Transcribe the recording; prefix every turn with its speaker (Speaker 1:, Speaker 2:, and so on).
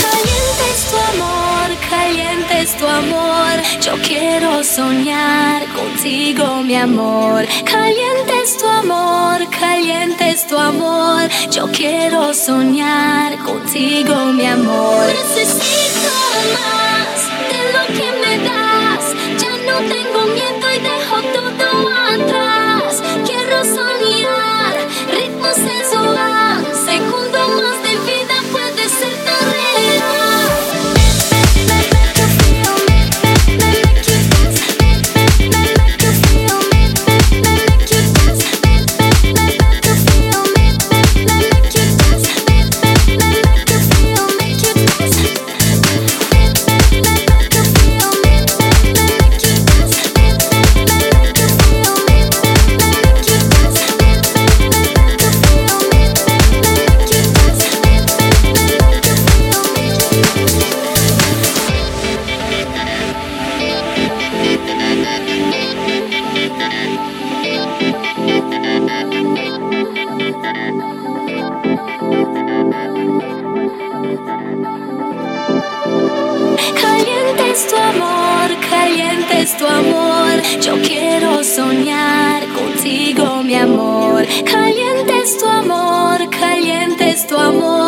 Speaker 1: Calientes tu amor, calientes tu amor. Yo quiero soñar contigo, mi amor. Calientes. Yo quiero soñar contigo, mi amor. Necesito más de lo que me das. Ya no tengo miedo y dejo todo atrás. Quiero soñar, ritmo sensual. Segundo más de vida puede ser. tan... es tu amor, caliente es tu amor. Yo quiero soñar contigo, mi amor. Caliente es tu amor, caliente es tu amor.